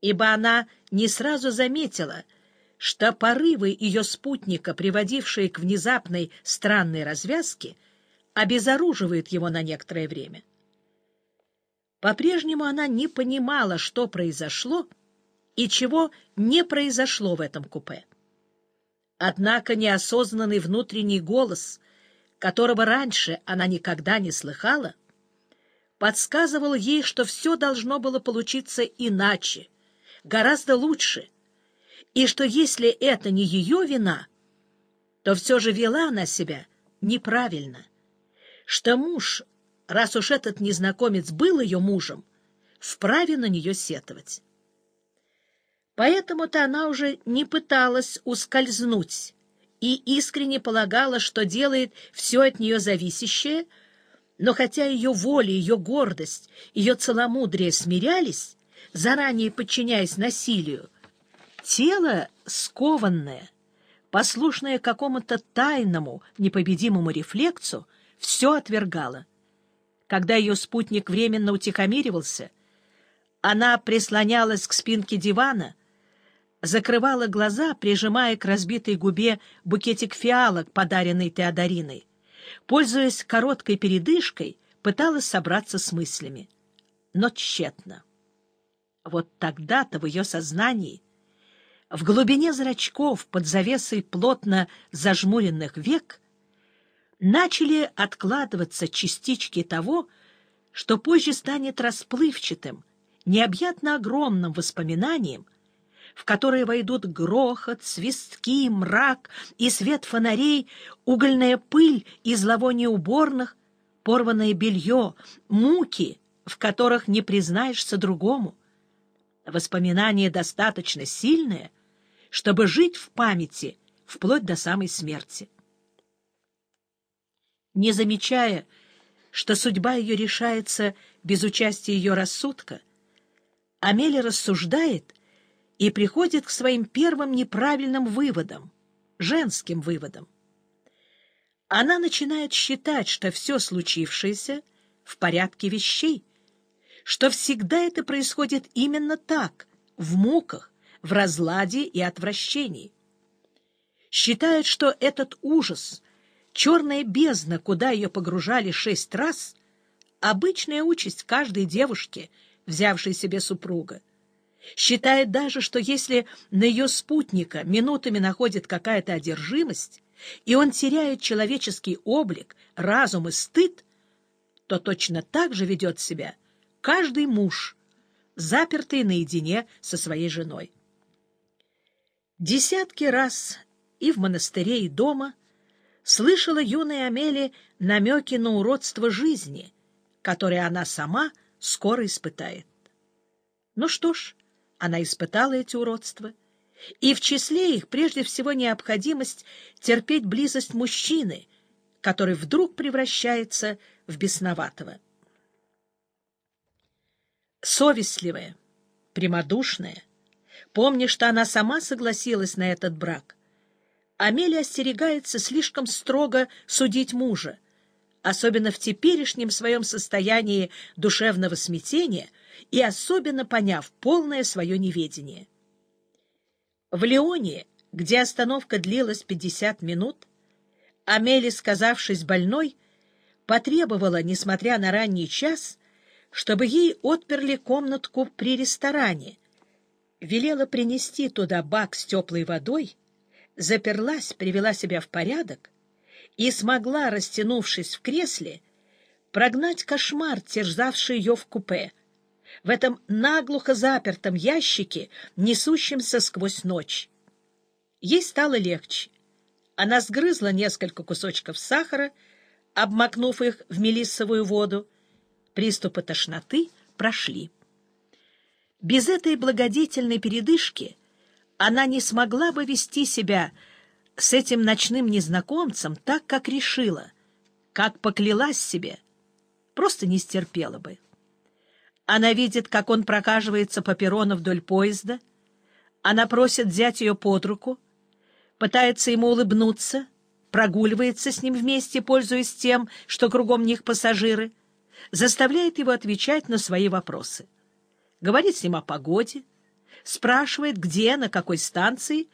ибо она не сразу заметила, что порывы ее спутника, приводившие к внезапной странной развязке, обезоруживают его на некоторое время. По-прежнему она не понимала, что произошло и чего не произошло в этом купе. Однако неосознанный внутренний голос, которого раньше она никогда не слыхала, подсказывал ей, что все должно было получиться иначе, гораздо лучше, и что если это не ее вина, то все же вела она себя неправильно, что муж, раз уж этот незнакомец был ее мужем, вправе на нее сетовать. Поэтому-то она уже не пыталась ускользнуть и искренне полагала, что делает все от нее зависящее — но хотя ее воля, ее гордость, ее целомудрие смирялись, заранее подчиняясь насилию, тело скованное, послушное какому-то тайному, непобедимому рефлексу, все отвергало. Когда ее спутник временно утихомиривался, она прислонялась к спинке дивана, закрывала глаза, прижимая к разбитой губе букетик фиалок, подаренный Теодориной, Пользуясь короткой передышкой, пыталась собраться с мыслями. Но тщетно. Вот тогда-то в ее сознании, в глубине зрачков под завесой плотно зажмуренных век, начали откладываться частички того, что позже станет расплывчатым, необъятно огромным воспоминанием — в которые войдут грохот, свистки, мрак и свет фонарей, угольная пыль и зловоние уборных, порванное белье, муки, в которых не признаешься другому. Воспоминание достаточно сильное, чтобы жить в памяти вплоть до самой смерти. Не замечая, что судьба ее решается без участия ее рассудка, Амелия рассуждает и приходит к своим первым неправильным выводам, женским выводам. Она начинает считать, что все случившееся в порядке вещей, что всегда это происходит именно так, в муках, в разладе и отвращении. Считает, что этот ужас, черная бездна, куда ее погружали шесть раз, обычная участь каждой девушки, взявшей себе супруга. Считает даже, что если на ее спутника минутами находит какая-то одержимость, и он теряет человеческий облик, разум и стыд, то точно так же ведет себя каждый муж, запертый наедине со своей женой. Десятки раз и в монастыре, и дома слышала юная Амелия намеки на уродство жизни, которое она сама скоро испытает. Ну что ж, она испытала эти уродства, и в числе их прежде всего необходимость терпеть близость мужчины, который вдруг превращается в бесноватого. Совестливая, прямодушная, помня, что она сама согласилась на этот брак, Амелия остерегается слишком строго судить мужа, особенно в теперешнем своем состоянии душевного смятения — и особенно поняв полное свое неведение. В Леоне, где остановка длилась 50 минут, Амели, сказавшись больной, потребовала, несмотря на ранний час, чтобы ей отперли комнатку при ресторане, велела принести туда бак с теплой водой, заперлась, привела себя в порядок и смогла, растянувшись в кресле, прогнать кошмар, терзавший ее в купе, в этом наглухо запертом ящике, несущемся сквозь ночь. Ей стало легче. Она сгрызла несколько кусочков сахара, обмакнув их в мелиссовую воду. Приступы тошноты прошли. Без этой благодетельной передышки она не смогла бы вести себя с этим ночным незнакомцем так, как решила, как поклялась себе, просто не стерпела бы. Она видит, как он прокаживается по перрону вдоль поезда. Она просит взять ее под руку, пытается ему улыбнуться, прогуливается с ним вместе, пользуясь тем, что кругом них пассажиры, заставляет его отвечать на свои вопросы. Говорит с ним о погоде, спрашивает, где, на какой станции,